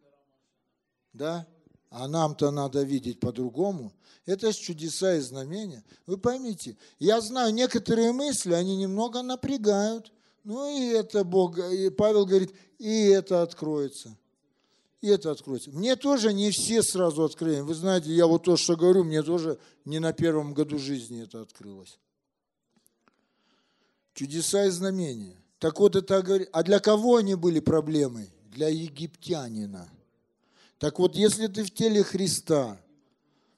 да? А нам-то надо видеть по-другому. Это же чудеса и знамения. Вы поймите, я знаю, некоторые мысли, они немного напрягают. Ну и это Бог, и Павел говорит, и это откроется. И это откроется. Мне тоже не все сразу открыли. Вы знаете, я вот то, что говорю, мне тоже не на первом году жизни это открылось. Чудеса и знамения. Так вот это говорит. А для кого они были проблемой? Для египтянина. Так вот, если ты в теле Христа,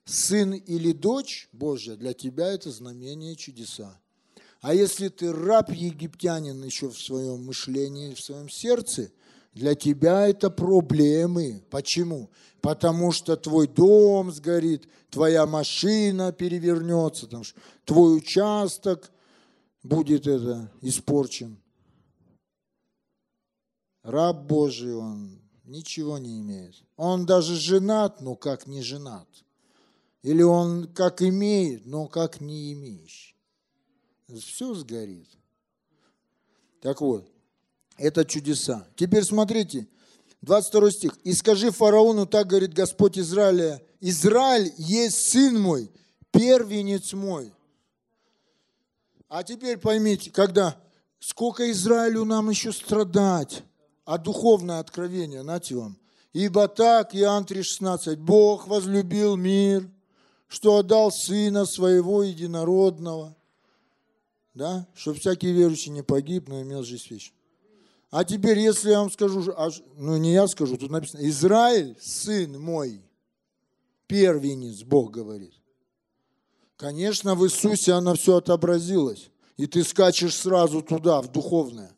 сын или дочь Божья, для тебя это знамение чудеса. А если ты раб египтянин еще в своем мышлении, в своем сердце, для тебя это проблемы. Почему? Потому что твой дом сгорит, твоя машина перевернется, там, твой участок будет это испорчен. Раб Божий, он ничего не имеет. Он даже женат, но как не женат. Или он как имеет, но как не имеющий. Все сгорит. Так вот, это чудеса. Теперь смотрите, 22 стих. «И скажи фараону, так говорит Господь Израиля, Израиль есть сын мой, первенец мой». А теперь поймите, когда сколько Израилю нам еще страдать, а духовное откровение, нате вам. Ибо так, Иоанн 3,16, Бог возлюбил мир, что отдал Сына Своего Единородного, да, чтобы всякий верующий не погиб, но имел жизнь вечную. А теперь, если я вам скажу, ну не я скажу, тут написано, Израиль, сын мой, первенец, Бог говорит. Конечно, в Иисусе оно все отобразилось. И ты скачешь сразу туда, в духовное.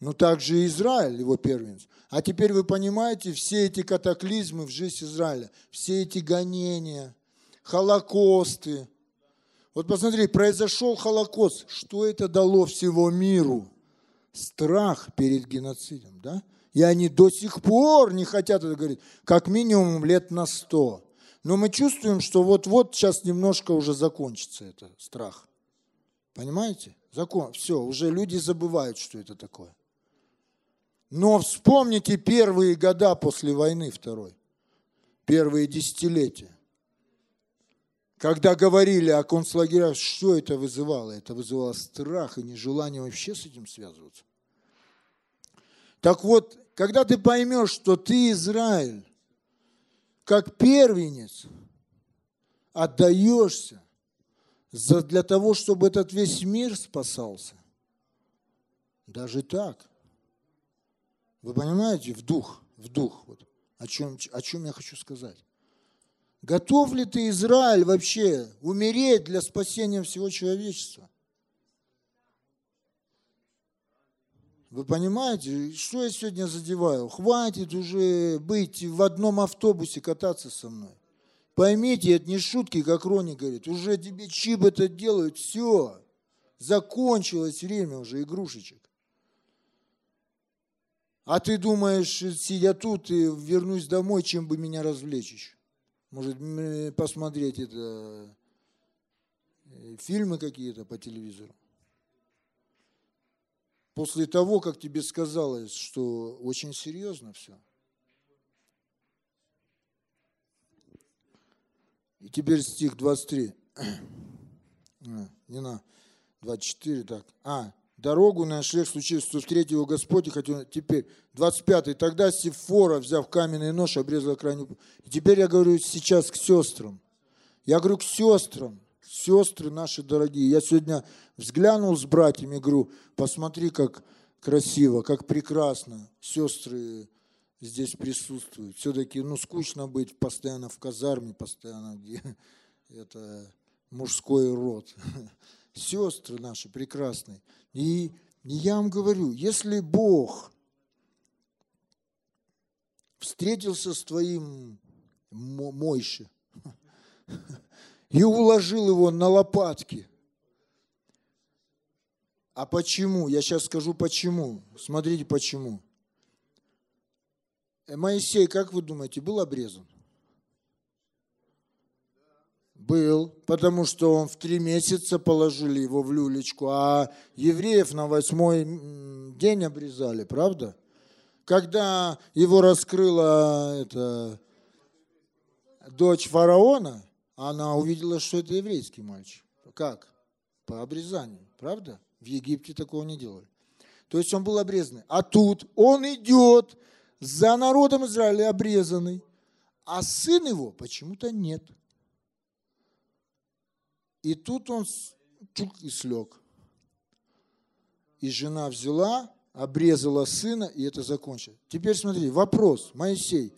Но также и Израиль, его первенец. А теперь вы понимаете, все эти катаклизмы в жизни Израиля, все эти гонения, холокосты. Вот посмотри, произошел холокост. Что это дало всего миру? Страх перед геноцидом, да? И они до сих пор не хотят это говорить. Как минимум лет на сто. Но мы чувствуем, что вот-вот сейчас немножко уже закончится это страх. Понимаете? Закон. Все, уже люди забывают, что это такое. Но вспомните первые года после войны второй, первые десятилетия. Когда говорили о концлагерях, что это вызывало? Это вызывало страх и нежелание вообще с этим связываться. Так вот, когда ты поймешь, что ты Израиль, как первенец, отдаешься для того, чтобы этот весь мир спасался, даже так, вы понимаете, в дух, в дух. Вот, о, чем, о чем я хочу сказать. Готов ли ты, Израиль, вообще умереть для спасения всего человечества? Вы понимаете, что я сегодня задеваю? Хватит уже быть в одном автобусе кататься со мной. Поймите, это не шутки, как Рони говорит. Уже тебе чип это делают, все. Закончилось время уже игрушечек. А ты думаешь, сидя тут и вернусь домой, чем бы меня развлечь еще? Может, посмотреть это э, фильмы какие-то по телевизору? После того, как тебе сказалось, что очень серьезно все. И теперь стих 23. А, не на 24, так. А, дорогу на шлях случилось, что встретил его Господь, и теперь, 25-й, тогда Сифора, взяв каменный нож, обрезал крайнюю. И теперь я говорю сейчас к сестрам. Я говорю к сестрам, сестры наши дорогие. Я сегодня взглянул с братьями, говорю, посмотри, как красиво, как прекрасно сестры здесь присутствуют. Все-таки, ну, скучно быть постоянно в казарме, постоянно, где это мужской род сестры наши прекрасные. И я вам говорю, если Бог встретился с твоим Мойше и уложил его на лопатки, А почему? Я сейчас скажу почему. Смотрите почему. Э, Моисей, как вы думаете, был обрезан? Был, потому что он в три месяца положили его в люлечку, а евреев на восьмой день обрезали, правда? Когда его раскрыла эта дочь фараона, она увидела, что это еврейский мальчик. Как? По обрезанию, правда? В Египте такого не делали. То есть он был обрезанный. А тут он идет за народом Израиля обрезанный, а сын его почему-то нет. И тут он чук и слег. И жена взяла, обрезала сына, и это закончилось. Теперь смотри, вопрос, Моисей,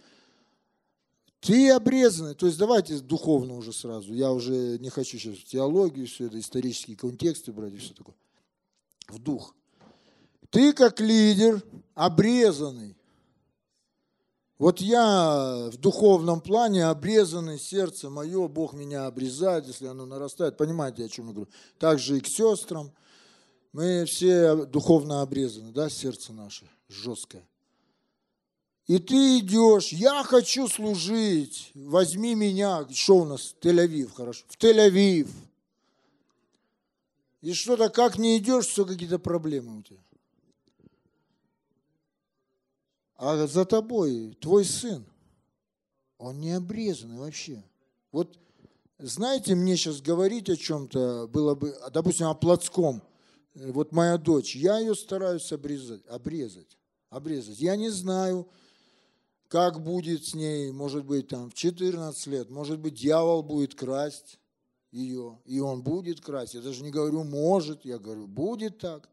ты обрезанный, то есть давайте духовно уже сразу, я уже не хочу сейчас в теологию, все это, исторические контексты брать и все такое, в дух. Ты как лидер, обрезанный, вот я в духовном плане обрезанный, сердце мое, Бог меня обрезает, если оно нарастает. Понимаете, о чем я говорю? Также и к сестрам. Мы все духовно обрезаны, да, сердце наше жесткое. И ты идешь, я хочу служить, возьми меня, что у нас, Тель-Авив, хорошо, в Тель-Авив. И что-то, как не идешь, все какие-то проблемы у тебя. А за тобой твой сын, он не обрезанный вообще. Вот знаете, мне сейчас говорить о чем-то было бы, допустим, о плотском. Вот моя дочь, я ее стараюсь обрезать, обрезать, обрезать. Я не знаю, как будет с ней, может быть, там в 14 лет, может быть, дьявол будет красть ее, и он будет красть. Я даже не говорю может, я говорю будет так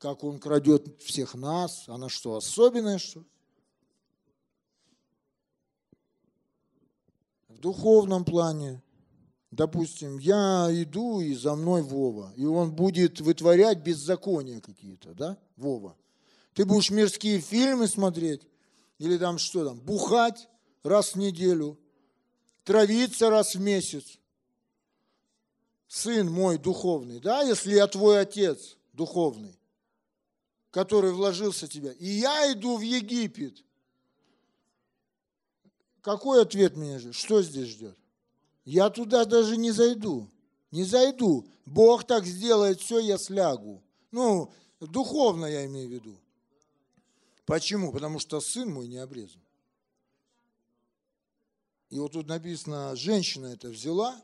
как он крадет всех нас. Она что, особенная, что В духовном плане, допустим, я иду, и за мной Вова, и он будет вытворять беззакония какие-то, да, Вова? Ты будешь мирские фильмы смотреть, или там что там, бухать раз в неделю, травиться раз в месяц. Сын мой духовный, да, если я твой отец духовный который вложился в тебя, и я иду в Египет. Какой ответ меня ждет? Что здесь ждет? Я туда даже не зайду. Не зайду. Бог так сделает все, я слягу. Ну, духовно я имею в виду. Почему? Потому что сын мой не обрезан. И вот тут написано, женщина это взяла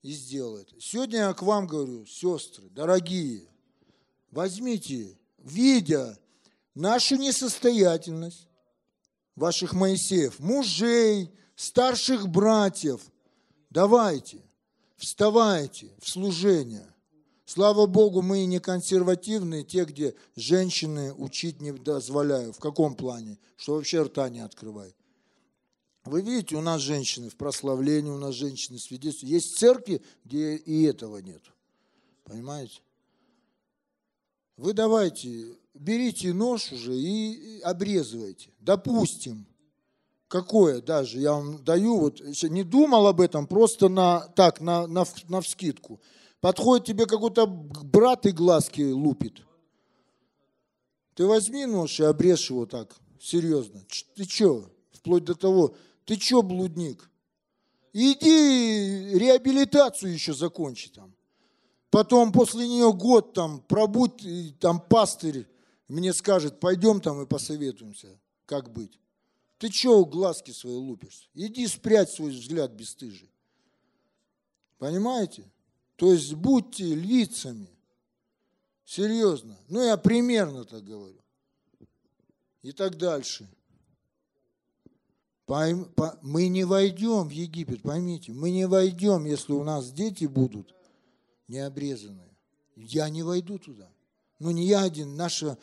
и сделала это. Сегодня я к вам говорю, сестры, дорогие, возьмите видя нашу несостоятельность, ваших Моисеев, мужей, старших братьев, давайте, вставайте в служение. Слава Богу, мы не консервативные, те, где женщины учить не дозволяю. В каком плане? Что вообще рта не открывай. Вы видите, у нас женщины в прославлении, у нас женщины свидетельствуют. Есть церкви, где и этого нет. Понимаете? Вы давайте, берите нож уже и обрезывайте. Допустим, какое даже, я вам даю, вот не думал об этом, просто на, так, на, на, на вскидку. Подходит тебе какой-то брат и глазки лупит. Ты возьми нож и обрежь его так, серьезно. Ты что? Вплоть до того, ты что, блудник? Иди реабилитацию еще закончи там. Потом после нее год там пробудь, и там пастырь мне скажет, пойдем там и посоветуемся, как быть. Ты чего глазки свои лупишь? Иди спрячь свой взгляд бесстыжий. Понимаете? То есть будьте львицами. Серьезно. Ну, я примерно так говорю. И так дальше. Мы не войдем в Египет, поймите. Мы не войдем, если у нас дети будут – необрезанные. Я не войду туда. Ну, не я один, наша...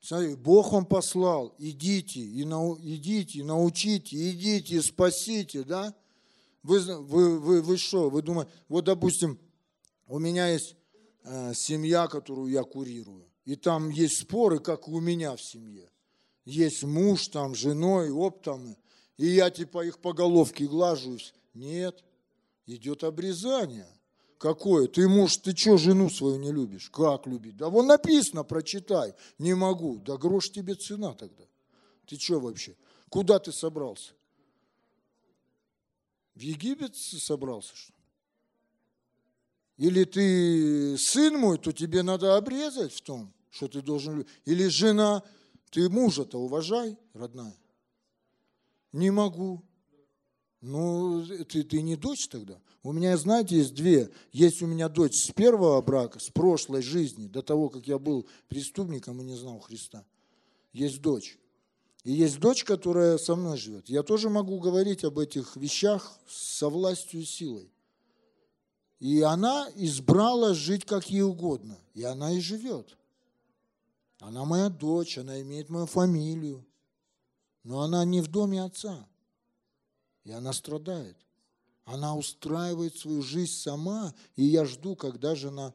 Смотри, Бог вам послал, идите, и нау, идите, научите, идите, спасите, да? Вы, вы, вы, вы что, вы думаете, вот, допустим, у меня есть э, семья, которую я курирую, и там есть споры, как у меня в семье. Есть муж там, женой, оптом, и я типа их по головке глажусь. Нет, идет обрезание – Какое? Ты муж, ты что, жену свою не любишь? Как любить? Да вон написано, прочитай. Не могу. Да грош тебе цена тогда. Ты что вообще? Куда ты собрался? В Египет собрался, что Или ты сын мой, то тебе надо обрезать в том, что ты должен любить. Или жена, ты мужа-то уважай, родная. Не могу. Ну, ты, ты не дочь тогда. У меня, знаете, есть две. Есть у меня дочь с первого брака, с прошлой жизни, до того, как я был преступником и не знал Христа. Есть дочь. И есть дочь, которая со мной живет. Я тоже могу говорить об этих вещах со властью и силой. И она избрала жить как ей угодно. И она и живет. Она моя дочь, она имеет мою фамилию. Но она не в доме отца. И она страдает. Она устраивает свою жизнь сама, и я жду, когда же она,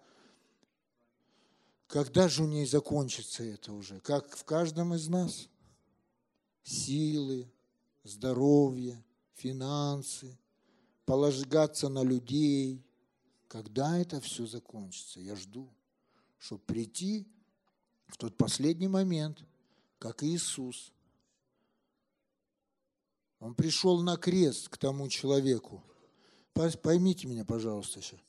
когда же у ней закончится это уже, как в каждом из нас. Силы, здоровье, финансы, полагаться на людей. Когда это все закончится, я жду, чтобы прийти в тот последний момент, как Иисус. Он пришел на крест к тому человеку, Поймите меня, пожалуйста, сейчас.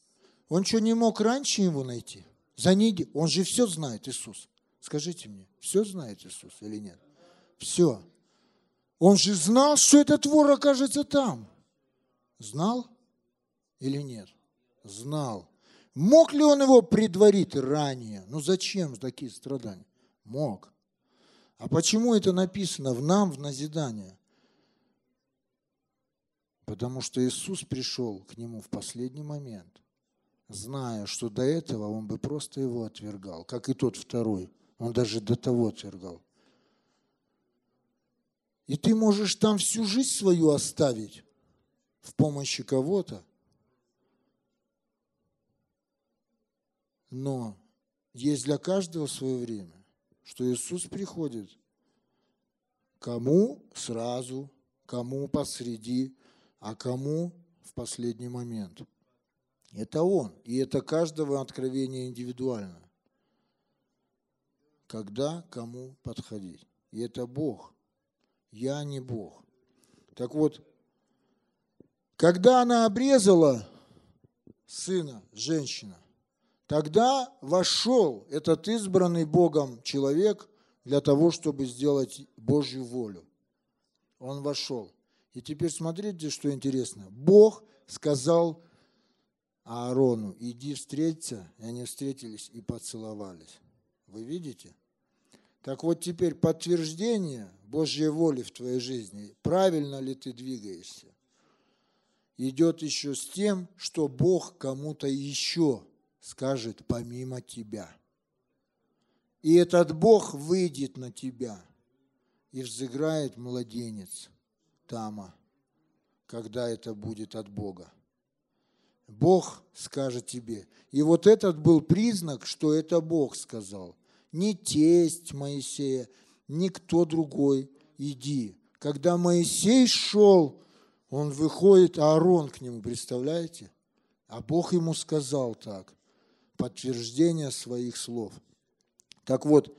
Он что, не мог раньше его найти? За неделю. Он же все знает, Иисус. Скажите мне, все знает Иисус или нет? Все. Он же знал, что этот вор окажется там. Знал или нет? Знал. Мог ли он его предварить ранее? Ну зачем такие страдания? Мог. А почему это написано в нам в назидание? Потому что Иисус пришел к нему в последний момент, зная, что до этого он бы просто его отвергал, как и тот второй. Он даже до того отвергал. И ты можешь там всю жизнь свою оставить в помощи кого-то, но есть для каждого свое время, что Иисус приходит кому сразу, кому посреди, а кому в последний момент. Это Он. И это каждого откровения индивидуально. Когда кому подходить. И это Бог. Я не Бог. Так вот, когда она обрезала сына, женщина, тогда вошел этот избранный Богом человек для того, чтобы сделать Божью волю. Он вошел. И теперь смотрите, что интересно. Бог сказал Аарону, иди встреться, и они встретились и поцеловались. Вы видите? Так вот теперь подтверждение Божьей воли в твоей жизни, правильно ли ты двигаешься, идет еще с тем, что Бог кому-то еще скажет помимо тебя. И этот Бог выйдет на тебя и взыграет младенец – Тама, когда это будет от Бога. Бог скажет тебе. И вот этот был признак, что это Бог сказал. Не тесть Моисея, никто другой. Иди. Когда Моисей шел, он выходит, а Аарон к нему, представляете? А Бог ему сказал так, подтверждение своих слов. Так вот,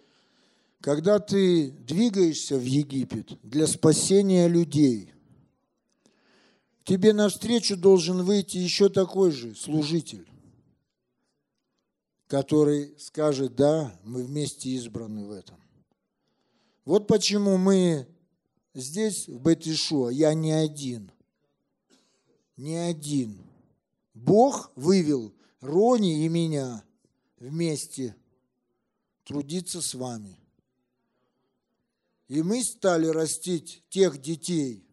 когда ты двигаешься в Египет для спасения людей, тебе навстречу должен выйти еще такой же служитель, который скажет, да, мы вместе избраны в этом. Вот почему мы здесь, в Бетишуа, я не один. Не один. Бог вывел Рони и меня вместе трудиться с вами. И мы стали растить тех детей.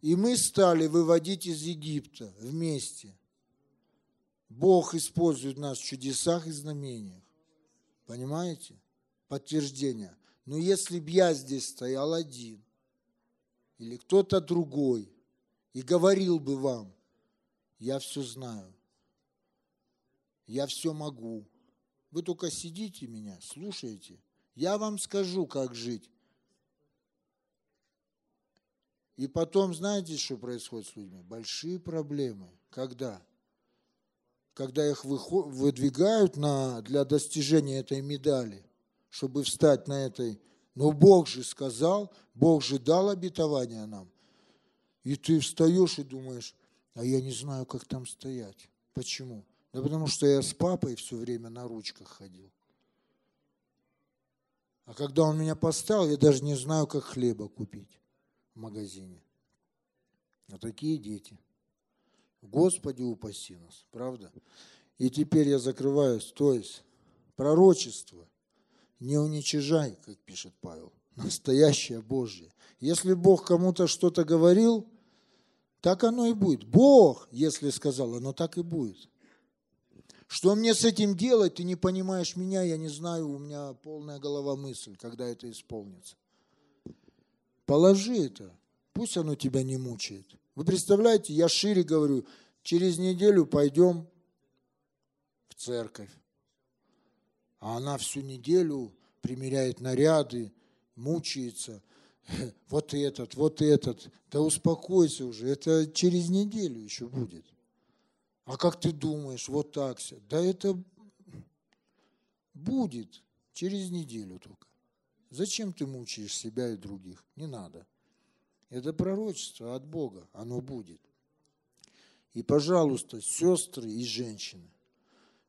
И мы стали выводить из Египта вместе. Бог использует нас в чудесах и знамениях. Понимаете? Подтверждение. Но если б я здесь стоял один, или кто-то другой, и говорил бы вам, я все знаю, я все могу. Вы только сидите меня, слушаете – я вам скажу, как жить. И потом, знаете, что происходит с людьми? Большие проблемы. Когда? Когда их выдвигают на, для достижения этой медали, чтобы встать на этой... Но Бог же сказал, Бог же дал обетование нам. И ты встаешь и думаешь, а я не знаю, как там стоять. Почему? Да потому что я с папой все время на ручках ходил. А когда он меня поставил, я даже не знаю, как хлеба купить в магазине. А такие дети. Господи, упаси нас, правда? И теперь я закрываюсь. То есть пророчество не уничижай, как пишет Павел, настоящее Божье. Если Бог кому-то что-то говорил, так оно и будет. Бог, если сказал, оно так и будет. Что мне с этим делать, ты не понимаешь меня, я не знаю, у меня полная голова мысль, когда это исполнится. Положи это, пусть оно тебя не мучает. Вы представляете, я шире говорю, через неделю пойдем в церковь. А она всю неделю примеряет наряды, мучается. Вот этот, вот этот. Да успокойся уже, это через неделю еще будет. А как ты думаешь, вот так все? Да это будет через неделю только. Зачем ты мучаешь себя и других? Не надо. Это пророчество от Бога, оно будет. И, пожалуйста, сестры и женщины,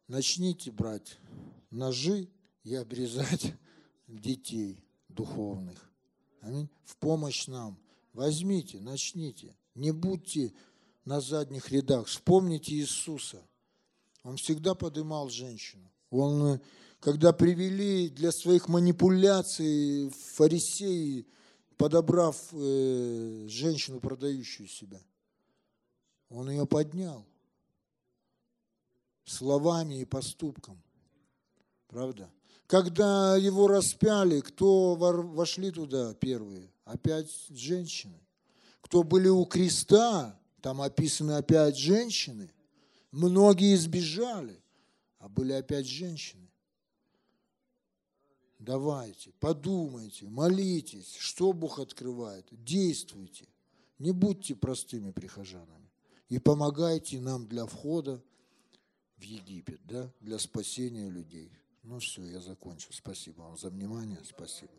начните брать ножи и обрезать детей духовных. Аминь. В помощь нам. Возьмите, начните. Не будьте на задних рядах. Вспомните Иисуса. Он всегда подымал женщину. Он, когда привели для своих манипуляций фарисеи, подобрав э, женщину, продающую себя, он ее поднял словами и поступком. Правда? Когда его распяли, кто вошли туда первые? Опять женщины. Кто были у креста, там описаны опять женщины. Многие избежали, а были опять женщины. Давайте, подумайте, молитесь, что Бог открывает, действуйте. Не будьте простыми прихожанами. И помогайте нам для входа в Египет, да, для спасения людей. Ну все, я закончу. Спасибо вам за внимание. Спасибо.